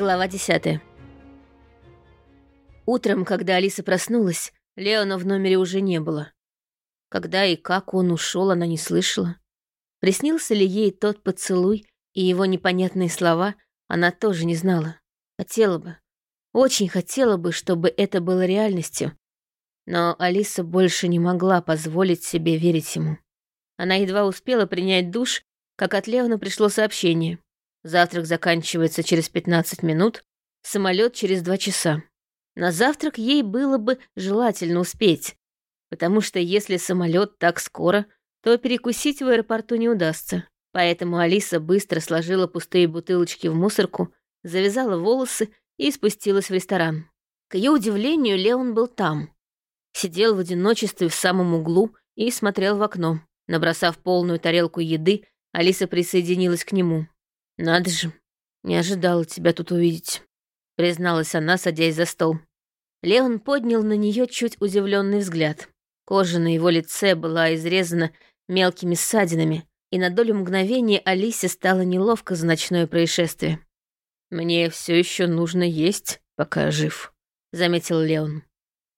Глава 10. Утром, когда Алиса проснулась, Леона в номере уже не было. Когда и как он ушел, она не слышала. Приснился ли ей тот поцелуй и его непонятные слова, она тоже не знала. Хотела бы, очень хотела бы, чтобы это было реальностью. Но Алиса больше не могла позволить себе верить ему. Она едва успела принять душ, как от Леона пришло сообщение. Завтрак заканчивается через 15 минут, самолет через 2 часа. На завтрак ей было бы желательно успеть, потому что если самолет так скоро, то перекусить в аэропорту не удастся. Поэтому Алиса быстро сложила пустые бутылочки в мусорку, завязала волосы и спустилась в ресторан. К ее удивлению, Леон был там. Сидел в одиночестве в самом углу и смотрел в окно. Набросав полную тарелку еды, Алиса присоединилась к нему. «Надо же, не ожидала тебя тут увидеть», — призналась она, садясь за стол. Леон поднял на нее чуть удивленный взгляд. Кожа на его лице была изрезана мелкими ссадинами, и на долю мгновения Алисе стало неловко за ночное происшествие. «Мне все еще нужно есть, пока жив», — заметил Леон.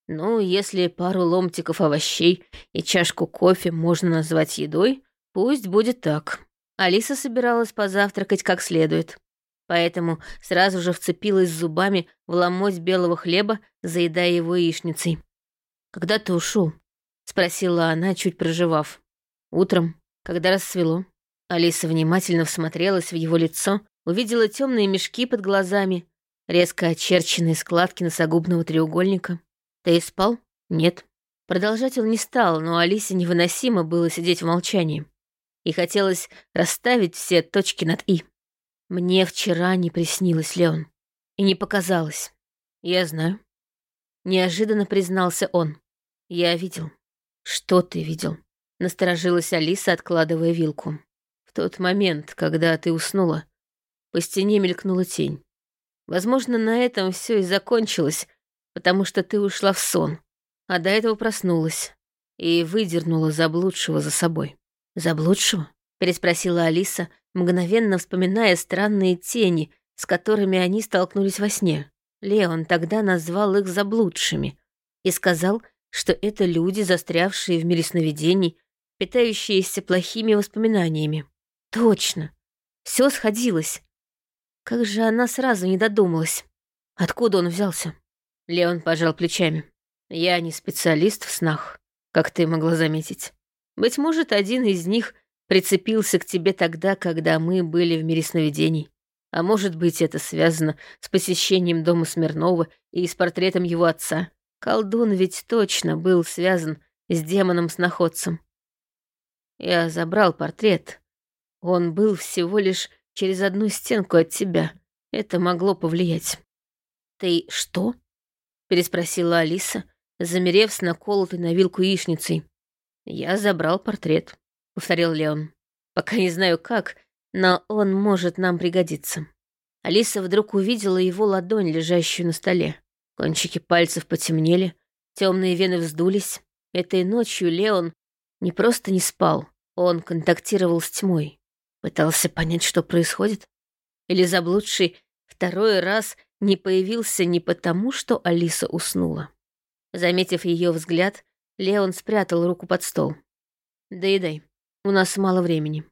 «Ну, если пару ломтиков овощей и чашку кофе можно назвать едой, пусть будет так». Алиса собиралась позавтракать как следует, поэтому сразу же вцепилась зубами в ломоть белого хлеба, заедая его яичницей. «Когда ты ушел? спросила она, чуть проживав. «Утром, когда рассвело». Алиса внимательно всмотрелась в его лицо, увидела темные мешки под глазами, резко очерченные складки носогубного треугольника. «Ты спал?» «Нет». Продолжать он не стал, но Алисе невыносимо было сидеть в молчании и хотелось расставить все точки над «и». Мне вчера не приснилось, Леон, и не показалось. Я знаю. Неожиданно признался он. Я видел. Что ты видел? Насторожилась Алиса, откладывая вилку. В тот момент, когда ты уснула, по стене мелькнула тень. Возможно, на этом все и закончилось, потому что ты ушла в сон, а до этого проснулась и выдернула заблудшего за собой. «Заблудшего?» — переспросила Алиса, мгновенно вспоминая странные тени, с которыми они столкнулись во сне. Леон тогда назвал их заблудшими и сказал, что это люди, застрявшие в мире сновидений, питающиеся плохими воспоминаниями. Точно. Все сходилось. Как же она сразу не додумалась. Откуда он взялся? Леон пожал плечами. Я не специалист в снах, как ты могла заметить. Быть может, один из них прицепился к тебе тогда, когда мы были в мире сновидений. А может быть, это связано с посещением дома Смирнова и с портретом его отца. Колдун ведь точно был связан с демоном-сноходцем. Я забрал портрет. Он был всего лишь через одну стенку от тебя. Это могло повлиять. «Ты что?» — переспросила Алиса, замерев с наколотой на вилку яичницей. «Я забрал портрет», — повторил Леон. «Пока не знаю как, но он может нам пригодиться». Алиса вдруг увидела его ладонь, лежащую на столе. Кончики пальцев потемнели, темные вены вздулись. Этой ночью Леон не просто не спал, он контактировал с тьмой. Пытался понять, что происходит. Или заблудший второй раз не появился не потому, что Алиса уснула. Заметив ее взгляд, Леон спрятал руку под стол. «Доедай. У нас мало времени.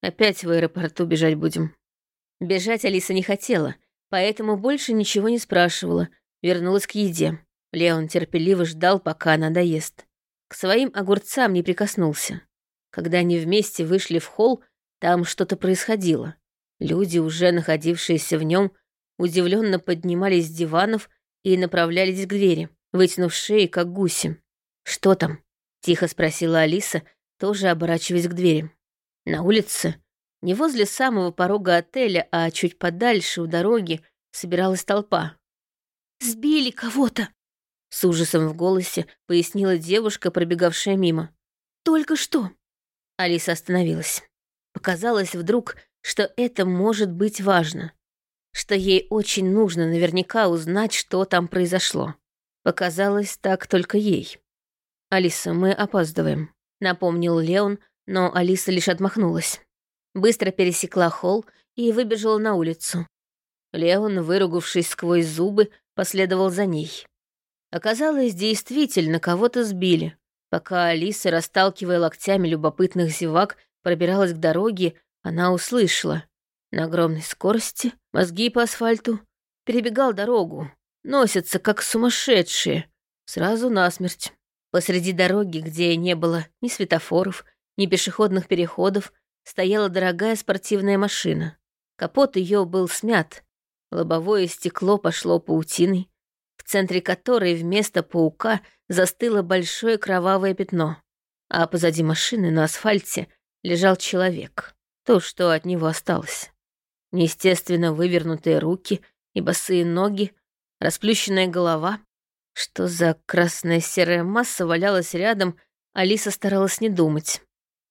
Опять в аэропорту бежать будем». Бежать Алиса не хотела, поэтому больше ничего не спрашивала, вернулась к еде. Леон терпеливо ждал, пока она доест. К своим огурцам не прикоснулся. Когда они вместе вышли в холл, там что-то происходило. Люди, уже находившиеся в нем, удивленно поднимались с диванов и направлялись к двери, вытянув шеи, как гуси. «Что там?» — тихо спросила Алиса, тоже оборачиваясь к двери. На улице, не возле самого порога отеля, а чуть подальше у дороги, собиралась толпа. «Сбили кого-то!» — с ужасом в голосе пояснила девушка, пробегавшая мимо. «Только что!» Алиса остановилась. Показалось вдруг, что это может быть важно, что ей очень нужно наверняка узнать, что там произошло. Показалось так только ей. «Алиса, мы опаздываем», — напомнил Леон, но Алиса лишь отмахнулась. Быстро пересекла холл и выбежала на улицу. Леон, выругавшись сквозь зубы, последовал за ней. Оказалось, действительно, кого-то сбили. Пока Алиса, расталкивая локтями любопытных зевак, пробиралась к дороге, она услышала. На огромной скорости, мозги по асфальту, перебегал дорогу. Носятся, как сумасшедшие. Сразу насмерть. Посреди дороги, где не было ни светофоров, ни пешеходных переходов, стояла дорогая спортивная машина. Капот ее был смят. Лобовое стекло пошло паутиной в центре которой вместо паука застыло большое кровавое пятно, а позади машины на асфальте лежал человек, то, что от него осталось. Неестественно вывернутые руки и босые ноги, расплющенная голова. Что за красная серая масса валялась рядом, Алиса старалась не думать.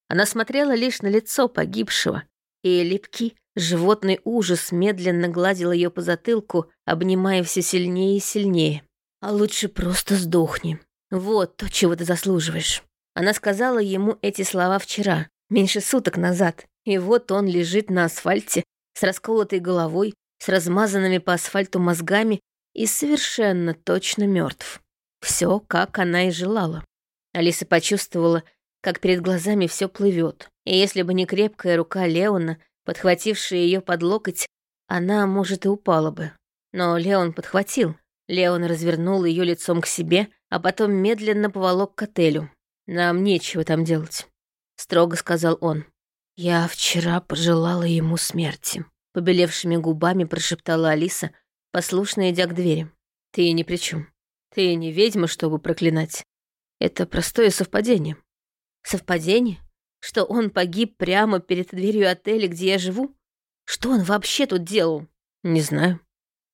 Она смотрела лишь на лицо погибшего, и липкий, Животный ужас медленно гладил ее по затылку, обнимая все сильнее и сильнее. «А лучше просто сдохни. Вот то, чего ты заслуживаешь». Она сказала ему эти слова вчера, меньше суток назад. И вот он лежит на асфальте с расколотой головой, с размазанными по асфальту мозгами и совершенно точно мертв. Все, как она и желала. Алиса почувствовала, как перед глазами все плывет. И если бы не крепкая рука Леона, подхватившая ее под локоть, она, может, и упала бы. Но Леон подхватил. Леон развернул ее лицом к себе, а потом медленно поволок к отелю. «Нам нечего там делать», — строго сказал он. «Я вчера пожелала ему смерти», — побелевшими губами прошептала Алиса, послушно идя к двери. «Ты ни при чем. Ты не ведьма, чтобы проклинать. Это простое совпадение». «Совпадение? Что он погиб прямо перед дверью отеля, где я живу? Что он вообще тут делал? Не знаю.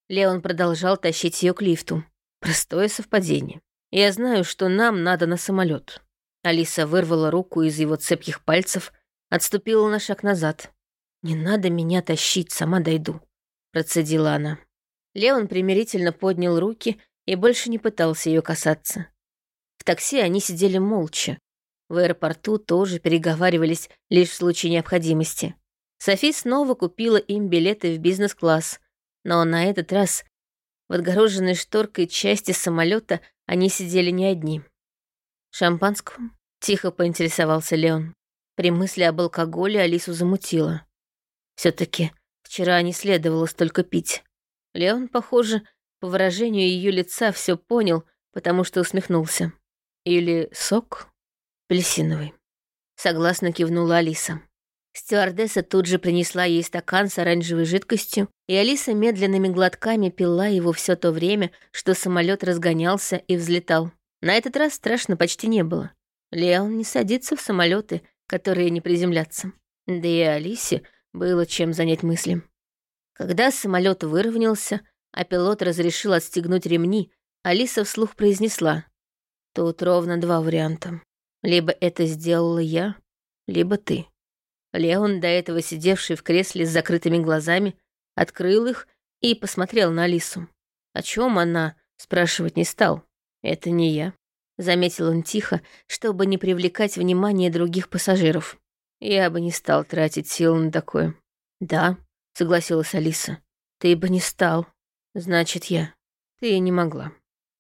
Леон продолжал тащить ее к лифту. Простое совпадение. Я знаю, что нам надо на самолет. Алиса вырвала руку из его цепких пальцев, отступила на шаг назад. «Не надо меня тащить, сама дойду», — процедила она. Леон примирительно поднял руки и больше не пытался ее касаться. В такси они сидели молча, в аэропорту тоже переговаривались лишь в случае необходимости. Софи снова купила им билеты в бизнес-класс, но на этот раз в отгороженной шторкой части самолета они сидели не одни. «Шампанского?» — тихо поинтересовался Леон. При мысли об алкоголе Алису замутило. все таки вчера не следовало столько пить. Леон, похоже, по выражению ее лица все понял, потому что усмехнулся. «Или сок?» апельсиновый. Согласно кивнула Алиса. Стюардесса тут же принесла ей стакан с оранжевой жидкостью, и Алиса медленными глотками пила его все то время, что самолет разгонялся и взлетал. На этот раз страшно почти не было. Леон не садится в самолеты, которые не приземлятся. Да и Алисе было чем занять мысли. Когда самолет выровнялся, а пилот разрешил отстегнуть ремни, Алиса вслух произнесла. Тут ровно два варианта. Либо это сделала я, либо ты. Леон, до этого сидевший в кресле с закрытыми глазами, открыл их и посмотрел на Алису. О чем она, спрашивать не стал. Это не я. Заметил он тихо, чтобы не привлекать внимание других пассажиров. Я бы не стал тратить сил на такое. Да, согласилась Алиса. Ты бы не стал. Значит, я. Ты не могла.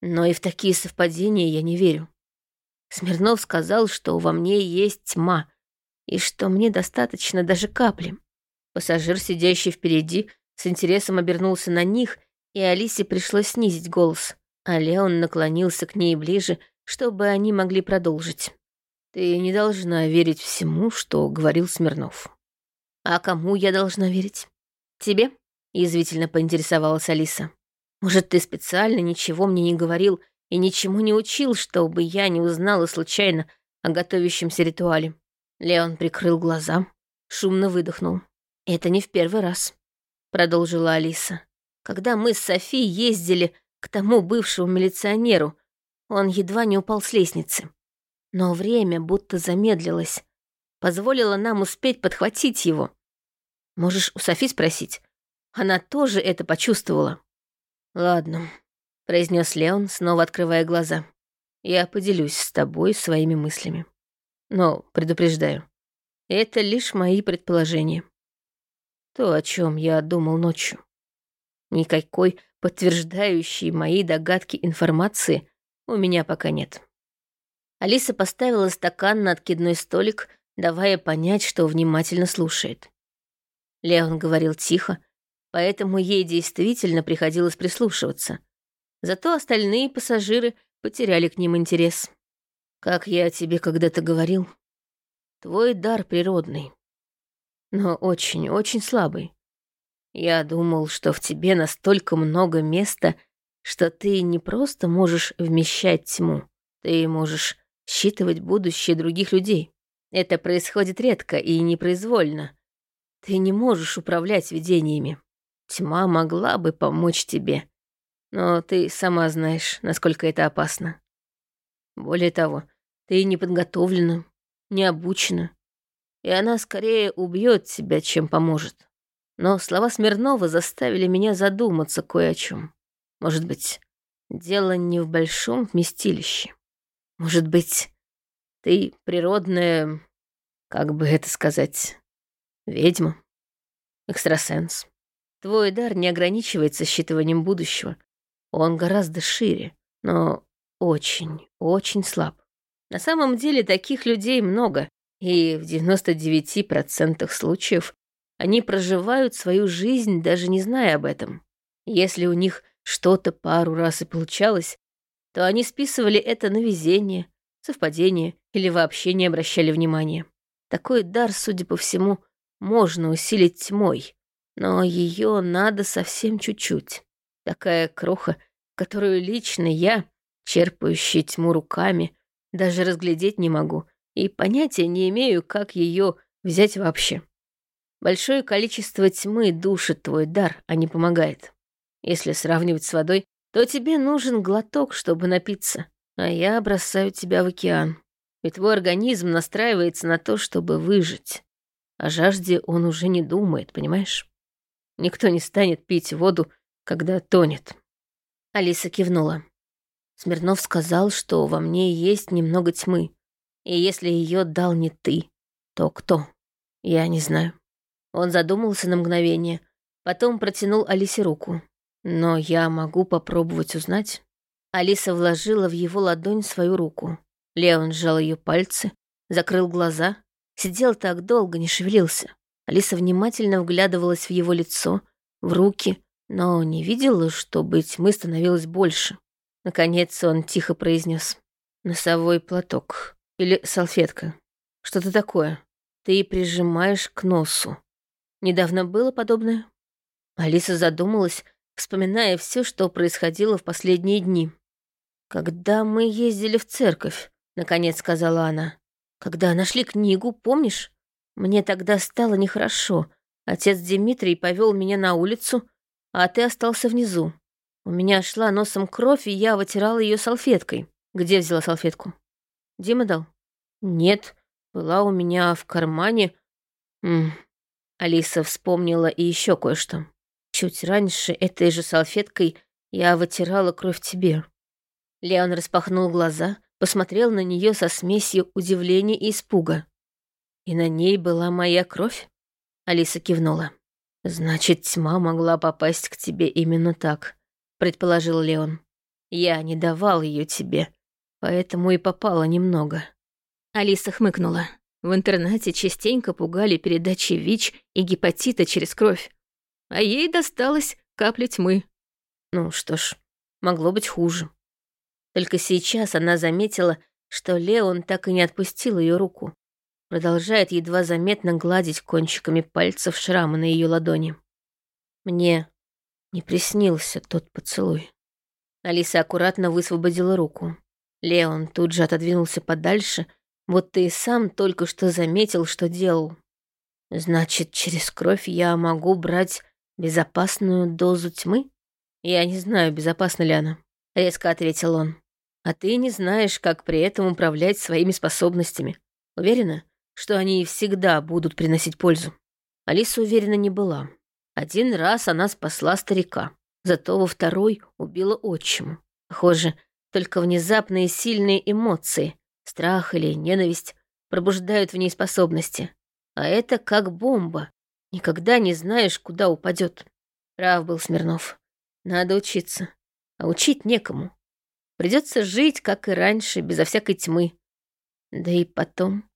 Но и в такие совпадения я не верю. Смирнов сказал, что во мне есть тьма, и что мне достаточно даже капли. Пассажир, сидящий впереди, с интересом обернулся на них, и Алисе пришлось снизить голос, а Леон наклонился к ней ближе, чтобы они могли продолжить. «Ты не должна верить всему, что говорил Смирнов». «А кому я должна верить? Тебе?» — язвительно поинтересовалась Алиса. «Может, ты специально ничего мне не говорил, и ничему не учил, чтобы я не узнала случайно о готовящемся ритуале. Леон прикрыл глаза, шумно выдохнул. «Это не в первый раз», — продолжила Алиса. «Когда мы с Софией ездили к тому бывшему милиционеру, он едва не упал с лестницы. Но время будто замедлилось, позволило нам успеть подхватить его. Можешь у Софи спросить. Она тоже это почувствовала». «Ладно», — произнес Леон, снова открывая глаза. «Я поделюсь с тобой своими мыслями. Но, предупреждаю, это лишь мои предположения. То, о чем я думал ночью. Никакой подтверждающей мои догадки информации у меня пока нет. Алиса поставила стакан на откидной столик, давая понять, что внимательно слушает. Леон говорил тихо, поэтому ей действительно приходилось прислушиваться. Зато остальные пассажиры потеряли к ним интерес. Как я тебе когда-то говорил, твой дар природный, но очень-очень слабый. Я думал, что в тебе настолько много места, что ты не просто можешь вмещать тьму, ты можешь считывать будущее других людей. Это происходит редко и непроизвольно. Ты не можешь управлять видениями. Тьма могла бы помочь тебе, но ты сама знаешь, насколько это опасно. Более того, ты не подготовлена, не обучена, и она скорее убьет тебя, чем поможет. Но слова Смирнова заставили меня задуматься кое о чем. Может быть, дело не в большом вместилище. Может быть, ты природная, как бы это сказать, ведьма, экстрасенс. Твой дар не ограничивается считыванием будущего. Он гораздо шире, но очень, очень слаб. На самом деле таких людей много, и в 99% случаев они проживают свою жизнь, даже не зная об этом. Если у них что-то пару раз и получалось, то они списывали это на везение, совпадение или вообще не обращали внимания. Такой дар, судя по всему, можно усилить тьмой, но ее надо совсем чуть-чуть. Такая кроха, которую лично я, черпающий тьму руками, даже разглядеть не могу и понятия не имею, как ее взять вообще. Большое количество тьмы душит твой дар, а не помогает. Если сравнивать с водой, то тебе нужен глоток, чтобы напиться, а я бросаю тебя в океан. И твой организм настраивается на то, чтобы выжить. О жажде он уже не думает, понимаешь? Никто не станет пить воду, когда тонет. Алиса кивнула. Смирнов сказал, что во мне есть немного тьмы. И если ее дал не ты, то кто? Я не знаю. Он задумался на мгновение, потом протянул Алисе руку. Но я могу попробовать узнать. Алиса вложила в его ладонь свою руку. Леон сжал ее пальцы, закрыл глаза, сидел так долго, не шевелился. Алиса внимательно вглядывалась в его лицо, в руки, но не видела, чтобы тьмы становилось больше. Наконец он тихо произнес: «Носовой платок. Или салфетка. Что-то такое. Ты прижимаешь к носу. Недавно было подобное?» Алиса задумалась, вспоминая все, что происходило в последние дни. «Когда мы ездили в церковь», — наконец сказала она. «Когда нашли книгу, помнишь? Мне тогда стало нехорошо. Отец Дмитрий повел меня на улицу, а ты остался внизу. У меня шла носом кровь, и я вытирала ее салфеткой. Где взяла салфетку? Дима дал? Нет, была у меня в кармане. М -м. Алиса вспомнила и еще кое-что. Чуть раньше этой же салфеткой я вытирала кровь тебе. Леон распахнул глаза, посмотрел на нее со смесью удивления и испуга. И на ней была моя кровь? Алиса кивнула. Значит, тьма могла попасть к тебе именно так, предположил Леон. Я не давал ее тебе, поэтому и попало немного. Алиса хмыкнула. В интернате частенько пугали передачи ВИЧ и гепатита через кровь а ей досталось капля тьмы. Ну что ж, могло быть хуже. Только сейчас она заметила, что Леон так и не отпустил ее руку. Продолжает едва заметно гладить кончиками пальцев шрамы на ее ладони. Мне не приснился тот поцелуй. Алиса аккуратно высвободила руку. Леон тут же отодвинулся подальше, ты и сам только что заметил, что делал. Значит, через кровь я могу брать «Безопасную дозу тьмы? Я не знаю, безопасна ли она», — резко ответил он. «А ты не знаешь, как при этом управлять своими способностями. Уверена, что они всегда будут приносить пользу?» Алиса уверена не была. Один раз она спасла старика, зато во второй убила отчиму. Похоже, только внезапные сильные эмоции, страх или ненависть, пробуждают в ней способности. А это как бомба, Никогда не знаешь, куда упадет. Прав был Смирнов. Надо учиться. А учить некому. Придется жить, как и раньше, безо всякой тьмы. Да и потом.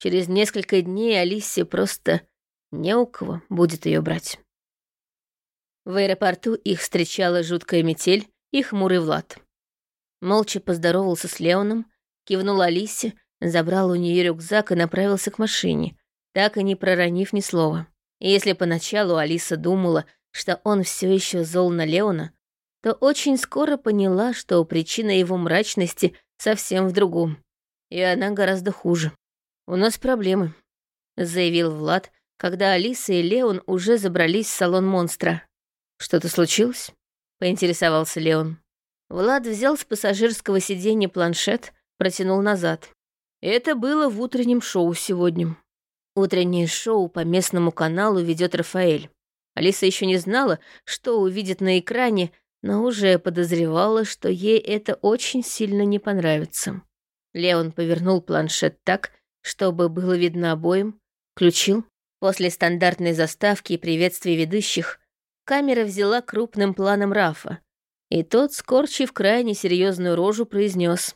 Через несколько дней Алисе просто не у кого будет ее брать. В аэропорту их встречала жуткая метель и хмурый Влад. Молча поздоровался с Леоном, кивнул Алисе, забрал у нее рюкзак и направился к машине, так и не проронив ни слова. И если поначалу Алиса думала, что он все еще зол на Леона, то очень скоро поняла, что причина его мрачности совсем в другом. И она гораздо хуже. «У нас проблемы», — заявил Влад, когда Алиса и Леон уже забрались в салон монстра. «Что-то случилось?» — поинтересовался Леон. Влад взял с пассажирского сиденья планшет, протянул назад. Это было в утреннем шоу сегодня. Утреннее шоу по местному каналу ведет Рафаэль. Алиса еще не знала, что увидит на экране, но уже подозревала, что ей это очень сильно не понравится. Леон повернул планшет так, чтобы было видно обоим, включил. После стандартной заставки и приветствий ведущих камера взяла крупным планом Рафа, и тот, скорчив крайне серьезную рожу, произнес: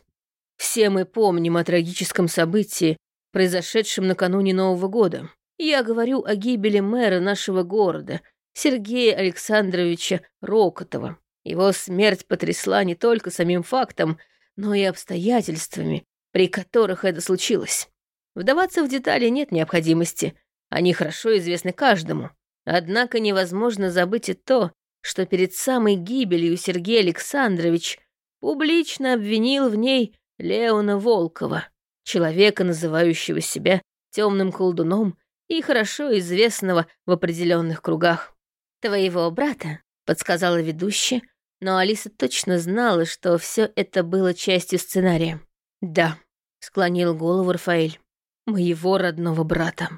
«Все мы помним о трагическом событии, произошедшем накануне Нового года. Я говорю о гибели мэра нашего города, Сергея Александровича Рокотова. Его смерть потрясла не только самим фактом, но и обстоятельствами, при которых это случилось. Вдаваться в детали нет необходимости, они хорошо известны каждому. Однако невозможно забыть и то, что перед самой гибелью Сергей Александрович публично обвинил в ней Леона Волкова, человека, называющего себя темным колдуном и хорошо известного в определенных кругах. «Твоего брата», — подсказала ведущая, но Алиса точно знала, что все это было частью сценария. «Да», — склонил голову Рафаэль, — «моего родного брата.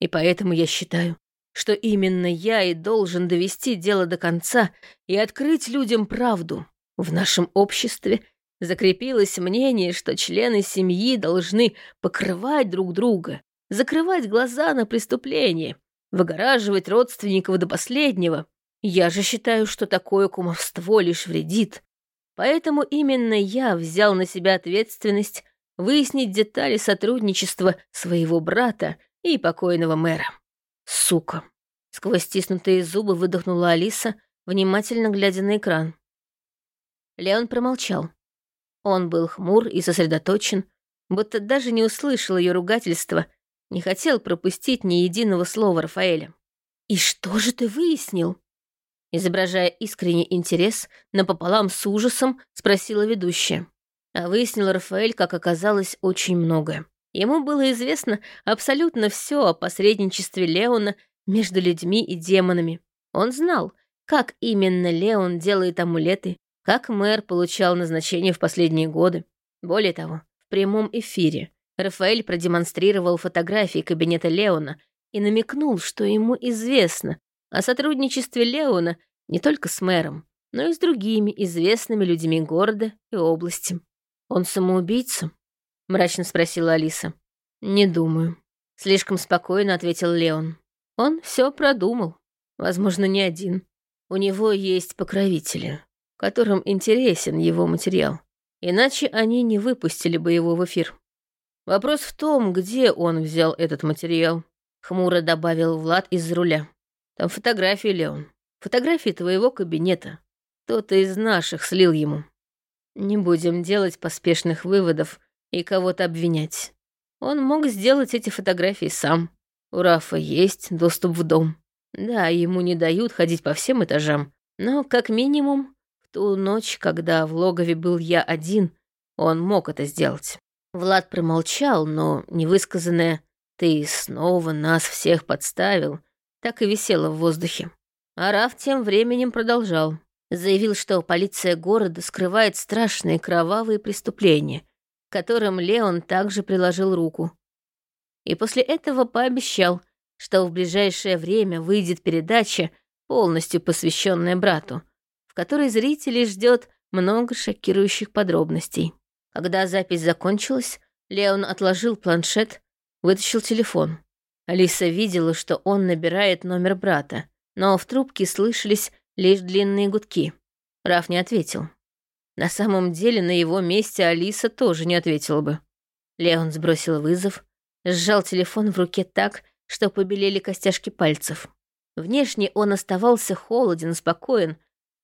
И поэтому я считаю, что именно я и должен довести дело до конца и открыть людям правду. В нашем обществе закрепилось мнение, что члены семьи должны покрывать друг друга, закрывать глаза на преступления, выгораживать родственников до последнего. Я же считаю, что такое кумовство лишь вредит. Поэтому именно я взял на себя ответственность выяснить детали сотрудничества своего брата и покойного мэра. Сука. Сквозь стиснутые зубы выдохнула Алиса, внимательно глядя на экран. Леон промолчал. Он был хмур и сосредоточен, будто даже не услышал ее ругательства, не хотел пропустить ни единого слова Рафаэля. «И что же ты выяснил?» Изображая искренний интерес, напополам с ужасом спросила ведущая. А выяснил Рафаэль, как оказалось, очень многое. Ему было известно абсолютно все о посредничестве Леона между людьми и демонами. Он знал, как именно Леон делает амулеты, как мэр получал назначение в последние годы. Более того, в прямом эфире Рафаэль продемонстрировал фотографии кабинета Леона и намекнул, что ему известно о сотрудничестве Леона не только с мэром, но и с другими известными людьми города и области. Он самоубийца? — мрачно спросила Алиса. «Не думаю», — слишком спокойно ответил Леон. «Он все продумал. Возможно, не один. У него есть покровители, которым интересен его материал. Иначе они не выпустили бы его в эфир. Вопрос в том, где он взял этот материал», — хмуро добавил Влад из-за руля. «Там фотографии, Леон. Фотографии твоего кабинета. Кто-то из наших слил ему. Не будем делать поспешных выводов и кого-то обвинять. Он мог сделать эти фотографии сам. У Рафа есть доступ в дом. Да, ему не дают ходить по всем этажам, но как минимум в ту ночь, когда в логове был я один, он мог это сделать. Влад промолчал, но невысказанное «ты снова нас всех подставил» так и висело в воздухе. А Раф тем временем продолжал. Заявил, что полиция города скрывает страшные кровавые преступления — которым Леон также приложил руку. И после этого пообещал, что в ближайшее время выйдет передача, полностью посвященная брату, в которой зрителей ждет много шокирующих подробностей. Когда запись закончилась, Леон отложил планшет, вытащил телефон. Алиса видела, что он набирает номер брата, но в трубке слышались лишь длинные гудки. Раф не ответил. На самом деле, на его месте Алиса тоже не ответила бы. Леон сбросил вызов, сжал телефон в руке так, что побелели костяшки пальцев. Внешне он оставался холоден спокоен,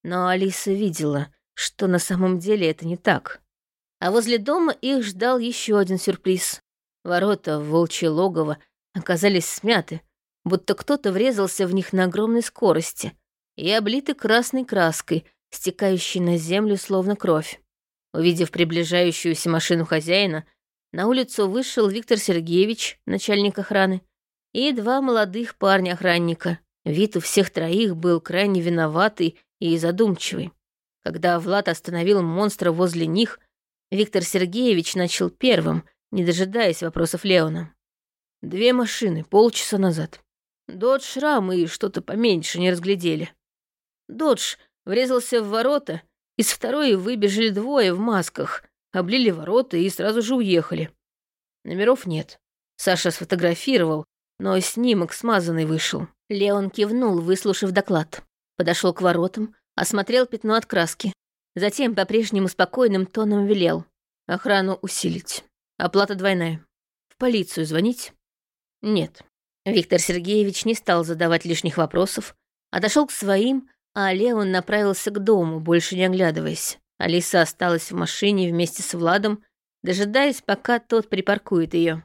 но Алиса видела, что на самом деле это не так. А возле дома их ждал еще один сюрприз. Ворота в волчье логово оказались смяты, будто кто-то врезался в них на огромной скорости и облиты красной краской, стекающей на землю словно кровь. Увидев приближающуюся машину хозяина, на улицу вышел Виктор Сергеевич, начальник охраны, и два молодых парня-охранника. Вид у всех троих был крайне виноватый и задумчивый. Когда Влад остановил монстра возле них, Виктор Сергеевич начал первым, не дожидаясь вопросов Леона. «Две машины полчаса назад. Додж Рам и что-то поменьше не разглядели. Додж врезался в ворота, из второй выбежали двое в масках, облили ворота и сразу же уехали. Номеров нет. Саша сфотографировал, но снимок смазанный вышел. Леон кивнул, выслушав доклад. Подошел к воротам, осмотрел пятно от краски. Затем по-прежнему спокойным тоном велел. Охрану усилить. Оплата двойная. В полицию звонить? Нет. Виктор Сергеевич не стал задавать лишних вопросов, отошел к своим, а Леон направился к дому, больше не оглядываясь. Алиса осталась в машине вместе с Владом, дожидаясь, пока тот припаркует ее.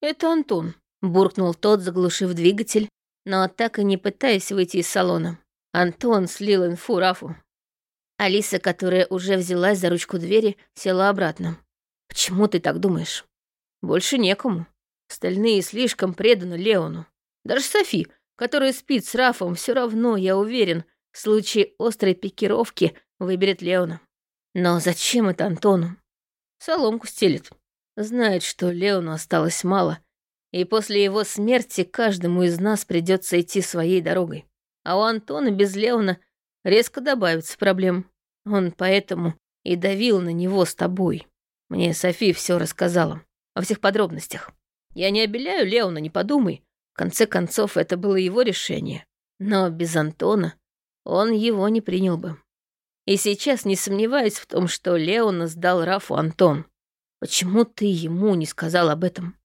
«Это Антон», — буркнул тот, заглушив двигатель, но так и не пытаясь выйти из салона. Антон слил инфу Рафу. Алиса, которая уже взялась за ручку двери, села обратно. «Почему ты так думаешь?» «Больше некому. Остальные слишком преданы Леону. Даже Софи, которая спит с Рафом, все равно, я уверен, в случае острой пикировки выберет Леона. Но зачем это Антону? Соломку стелит. Знает, что Леону осталось мало, и после его смерти каждому из нас придется идти своей дорогой. А у Антона без Леона резко добавится проблем. Он поэтому и давил на него с тобой. Мне Софи все рассказала, во всех подробностях. Я не обеляю Леона, не подумай. В конце концов, это было его решение. Но без Антона он его не принял бы. И сейчас не сомневаюсь в том, что Леона сдал Рафу Антон. Почему ты ему не сказал об этом?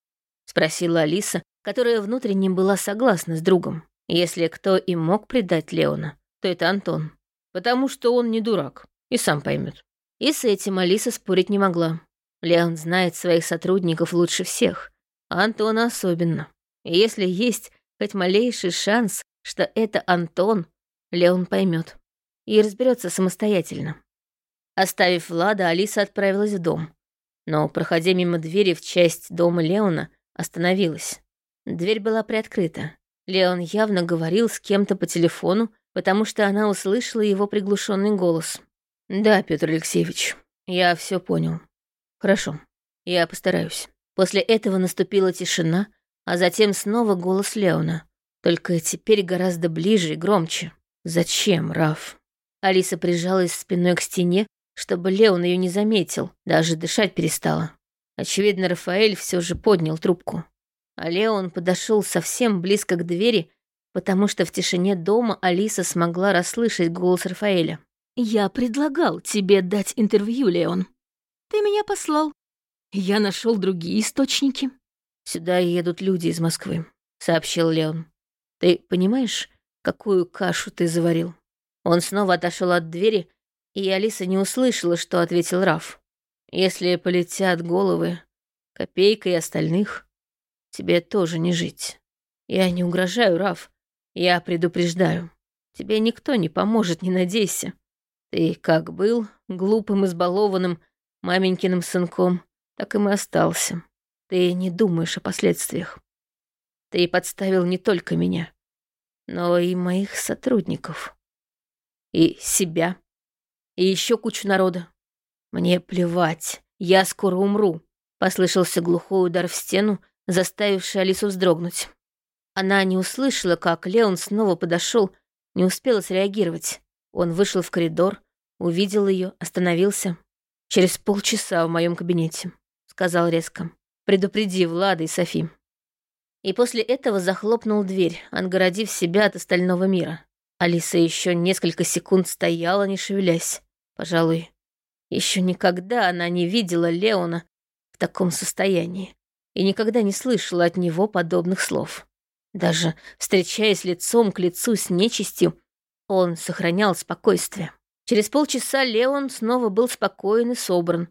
Спросила Алиса, которая внутренне была согласна с другом. Если кто и мог предать Леона, то это Антон. Потому что он не дурак и сам поймет. И с этим Алиса спорить не могла. Леон знает своих сотрудников лучше всех, а Антона особенно. И если есть хоть малейший шанс, что это Антон, Леон поймет и разберется самостоятельно. Оставив Влада, Алиса отправилась в дом. Но, проходя мимо двери в часть дома Леона, остановилась. Дверь была приоткрыта. Леон явно говорил с кем-то по телефону, потому что она услышала его приглушенный голос. «Да, Петр Алексеевич, я все понял. Хорошо, я постараюсь». После этого наступила тишина, а затем снова голос Леона, только теперь гораздо ближе и громче. «Зачем, Раф?» Алиса прижалась спиной к стене, чтобы Леон ее не заметил, даже дышать перестала. Очевидно, Рафаэль все же поднял трубку. А Леон подошел совсем близко к двери, потому что в тишине дома Алиса смогла расслышать голос Рафаэля. «Я предлагал тебе дать интервью, Леон. Ты меня послал. Я нашел другие источники». «Сюда едут люди из Москвы», — сообщил Леон. «Ты понимаешь, какую кашу ты заварил?» Он снова отошел от двери, и Алиса не услышала, что ответил Раф. «Если полетят головы, копейка и остальных, тебе тоже не жить. Я не угрожаю, Раф, я предупреждаю. Тебе никто не поможет, не надейся. Ты как был глупым, избалованным маменькиным сынком, так и мы остался. Ты не думаешь о последствиях. Ты подставил не только меня, но и моих сотрудников и себя, и еще кучу народа. Мне плевать, я скоро умру. Послышался глухой удар в стену, заставивший Алису вздрогнуть. Она не услышала, как Леон снова подошел, не успела среагировать. Он вышел в коридор, увидел ее, остановился. «Через полчаса в моем кабинете», — сказал резко. «Предупреди Влада и Софи». И после этого захлопнул дверь, отгородив себя от остального мира. Алиса еще несколько секунд стояла, не шевелясь. Пожалуй, еще никогда она не видела Леона в таком состоянии и никогда не слышала от него подобных слов. Даже встречаясь лицом к лицу с нечистью, он сохранял спокойствие. Через полчаса Леон снова был спокоен и собран,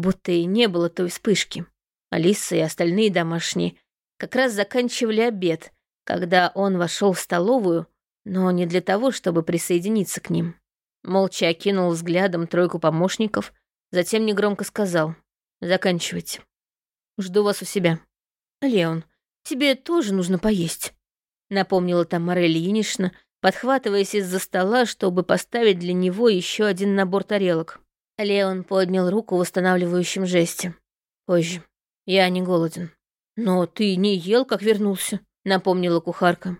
будто и не было той вспышки. Алиса и остальные домашние как раз заканчивали обед, когда он вошел в столовую, но не для того, чтобы присоединиться к ним. Молча окинул взглядом тройку помощников, затем негромко сказал «Заканчивайте. Жду вас у себя». «Леон, тебе тоже нужно поесть», — напомнила Тамара Ильинична, подхватываясь из-за стола, чтобы поставить для него еще один набор тарелок. Леон поднял руку в восстанавливающем жесте. «Позже. Я не голоден». «Но ты не ел, как вернулся», — напомнила кухарка.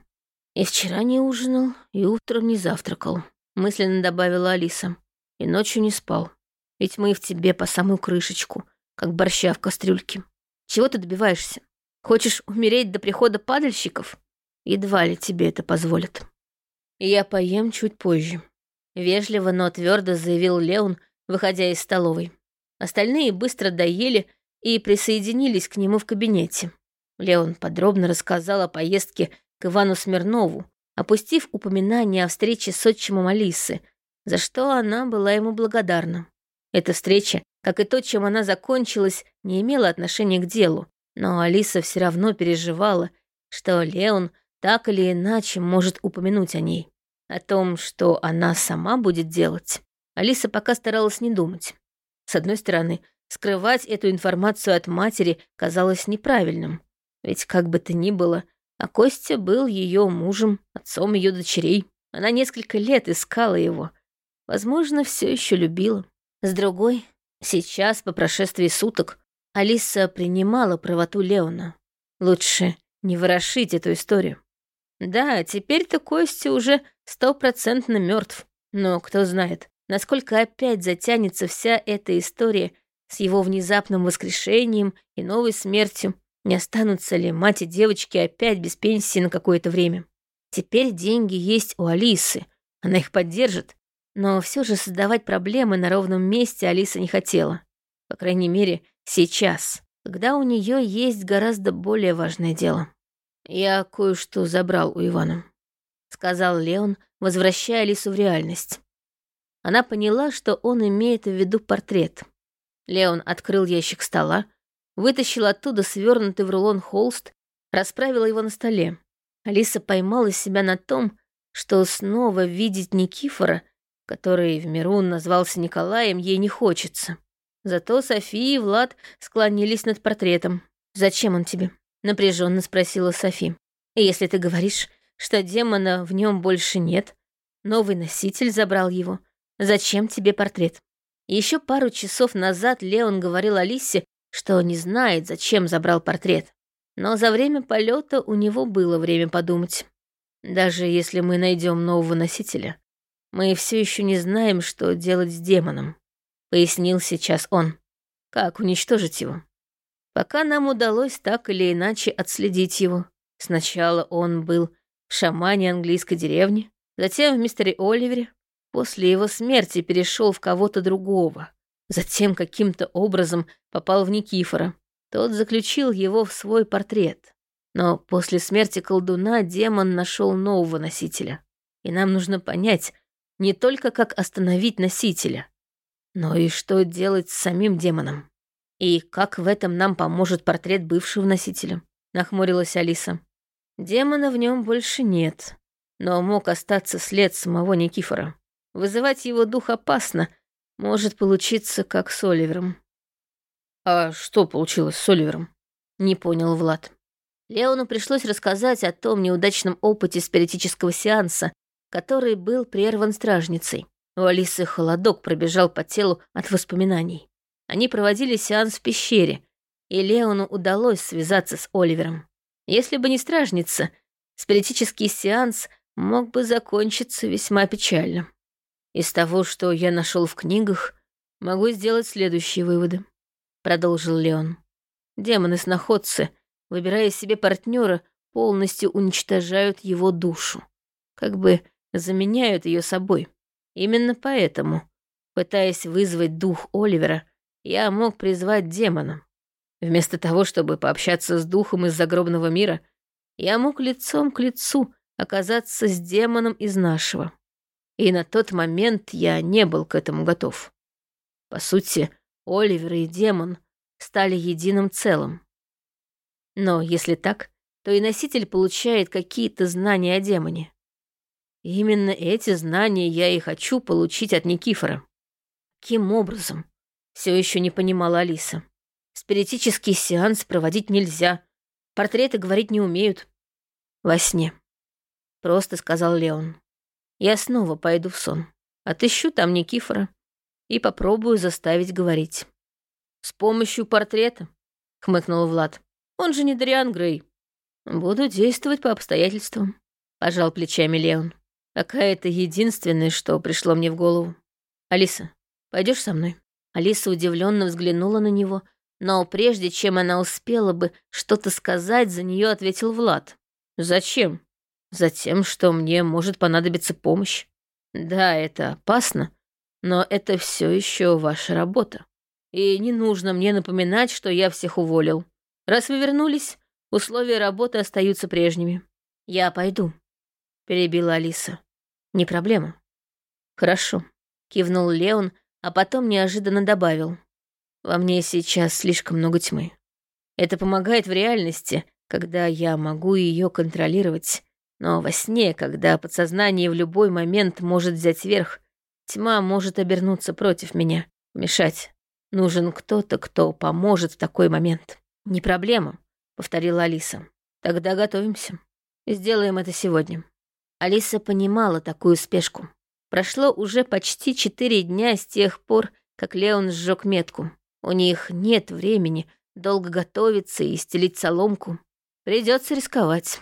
«И вчера не ужинал, и утром не завтракал», — мысленно добавила Алиса. «И ночью не спал. Ведь мы в тебе по самую крышечку, как борща в кастрюльке. Чего ты добиваешься? Хочешь умереть до прихода падальщиков? Едва ли тебе это позволят». «Я поем чуть позже», — вежливо, но твердо заявил Леон, выходя из столовой. Остальные быстро доели и присоединились к нему в кабинете. Леон подробно рассказал о поездке к Ивану Смирнову, опустив упоминание о встрече с отчимом Алисы, за что она была ему благодарна. Эта встреча, как и то, чем она закончилась, не имела отношения к делу, но Алиса все равно переживала, что Леон так или иначе может упомянуть о ней. О том, что она сама будет делать, Алиса пока старалась не думать. С одной стороны, скрывать эту информацию от матери казалось неправильным. Ведь как бы то ни было, а Костя был ее мужем, отцом ее дочерей. Она несколько лет искала его. Возможно, все еще любила. С другой, сейчас, по прошествии суток, Алиса принимала правоту Леона. Лучше не ворошить эту историю. Да, теперь-то Костя уже стопроцентно мертв. Но кто знает, насколько опять затянется вся эта история с его внезапным воскрешением и новой смертью, не останутся ли мать и девочки опять без пенсии на какое-то время. Теперь деньги есть у Алисы, она их поддержит, но все же создавать проблемы на ровном месте Алиса не хотела. По крайней мере, сейчас, когда у нее есть гораздо более важное дело. «Я кое-что забрал у Ивана», — сказал Леон, возвращая Алису в реальность. Она поняла, что он имеет в виду портрет. Леон открыл ящик стола, вытащил оттуда свернутый в рулон холст, расправил его на столе. Алиса поймала себя на том, что снова видеть Никифора, который в миру назвался Николаем, ей не хочется. Зато София и Влад склонились над портретом. «Зачем он тебе?» — напряженно спросила Софи. «И если ты говоришь, что демона в нем больше нет, новый носитель забрал его, Зачем тебе портрет? Еще пару часов назад Леон говорил Алисе, что не знает, зачем забрал портрет. Но за время полета у него было время подумать. Даже если мы найдем нового носителя, мы все еще не знаем, что делать с демоном, пояснил сейчас он. Как уничтожить его? Пока нам удалось так или иначе отследить его. Сначала он был в шамане английской деревни, затем в мистере Оливере, После его смерти перешел в кого-то другого. Затем каким-то образом попал в Никифора. Тот заключил его в свой портрет. Но после смерти колдуна демон нашел нового носителя. И нам нужно понять не только, как остановить носителя, но и что делать с самим демоном. И как в этом нам поможет портрет бывшего носителя, нахмурилась Алиса. Демона в нем больше нет, но мог остаться след самого Никифора. Вызывать его дух опасно. Может получиться, как с Оливером. «А что получилось с Оливером?» — не понял Влад. Леону пришлось рассказать о том неудачном опыте спиритического сеанса, который был прерван стражницей. У Алисы холодок пробежал по телу от воспоминаний. Они проводили сеанс в пещере, и Леону удалось связаться с Оливером. Если бы не стражница, спиритический сеанс мог бы закончиться весьма печально. Из того, что я нашел в книгах, могу сделать следующие выводы, продолжил Леон. Демоны-сноходцы, выбирая себе партнера, полностью уничтожают его душу. Как бы заменяют ее собой. Именно поэтому, пытаясь вызвать дух Оливера, я мог призвать демона. Вместо того, чтобы пообщаться с духом из загробного мира, я мог лицом к лицу оказаться с демоном из нашего. И на тот момент я не был к этому готов. По сути, Оливер и демон стали единым целым. Но если так, то и носитель получает какие-то знания о демоне. Именно эти знания я и хочу получить от Никифора. Каким образом? Все еще не понимала Алиса. Спиритический сеанс проводить нельзя. Портреты говорить не умеют. Во сне. Просто сказал Леон. Я снова пойду в сон. Отыщу там Никифора и попробую заставить говорить. С помощью портрета, хмыкнул Влад. Он же не Дариан Грей. Буду действовать по обстоятельствам, пожал плечами Леон. Какая это единственное, что пришло мне в голову. Алиса, пойдешь со мной? Алиса удивленно взглянула на него, но прежде чем она успела бы что-то сказать, за нее ответил Влад. «Зачем?» «Затем, что мне может понадобиться помощь. Да, это опасно, но это все еще ваша работа. И не нужно мне напоминать, что я всех уволил. Раз вы вернулись, условия работы остаются прежними. Я пойду», — перебила Алиса. «Не проблема». «Хорошо», — кивнул Леон, а потом неожиданно добавил. «Во мне сейчас слишком много тьмы. Это помогает в реальности, когда я могу ее контролировать, но во сне, когда подсознание в любой момент может взять верх, тьма может обернуться против меня, мешать. Нужен кто-то, кто поможет в такой момент. Не проблема, повторила Алиса. Тогда готовимся. Сделаем это сегодня. Алиса понимала такую спешку. Прошло уже почти четыре дня с тех пор, как Леон сжег метку. У них нет времени долго готовиться и стелить соломку. Придется рисковать.